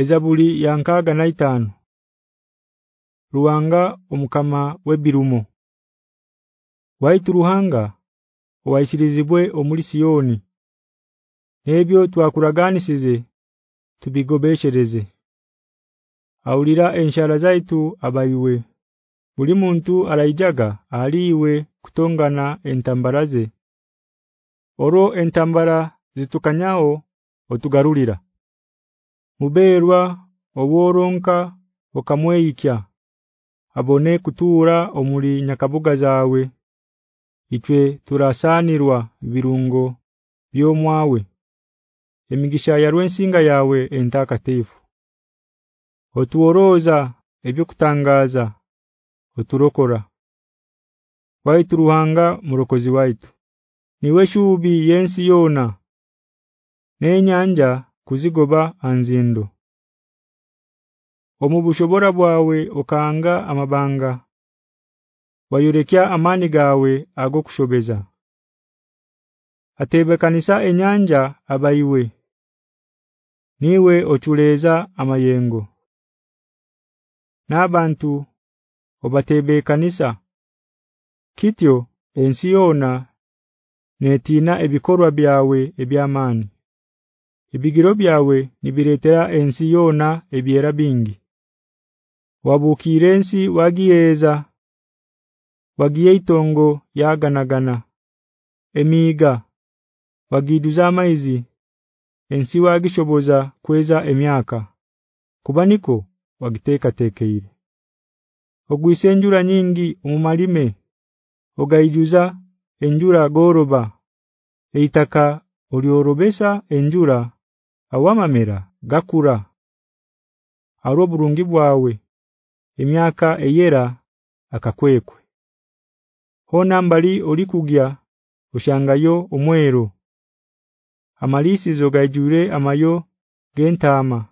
Ezabuli yankaga na itano Ruwanga omukama webirumo Waitu ruhanga owaishirizibwe omuli Sioni Ebyo twakuraganisize tubigobeshereze Aulira enshara zaitu abayiwe. Buli muntu alayijaga aliwe kutongana entambaraze Oro entambara zitukanyao otugarulira Muberwa obworonka okamweyikya abone kutura omuli nyakabuga zawe. Itwe turasanirwa birungo byomwawe Emigisha ya rwensinga yawe entakatifu. Otuoroza ebyo kutangaza oturokora. Waitu ruhanga murokozi waitu. Niwe shubi yensi yona Nenyanja kuzigoba anzindo Omubushobora bwawe okanga amabanga. Wayurekya amani gawe ago kushobeza Atebe kanisa enyanja abayiwe. Niwe ochuleza amayengo. Nabantu obatebe kanisa Kityo ensiyona netina ebikorwa byawe ebyamani Ebigiro byawe nibiretera ensi yona ebyera bingi. Wabukirensi wagiyeza Wagiyeitongo yaganagana. Emiga wagiduza amaizi ensi wagishoboza kweza emyaka. Kubaniko wagiteka tekeire Ogwisenjura nyingi omumalime ogaijuza enjura goroba. Eitaka oliorobesa enjura awamamera gakura. Aro burungi bwawe. Emyaka eyera akakwekwe. Hona mbali olikugya ushangayo omwero. Amalisi zogajure amayo gentama.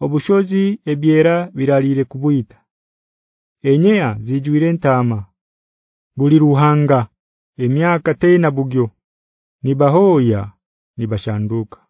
Obushozi ebyera biralire kubuita Enyea zijuire ntama. Buli ruhanga emyaka tena bugyo. Nibahoya nibashanduka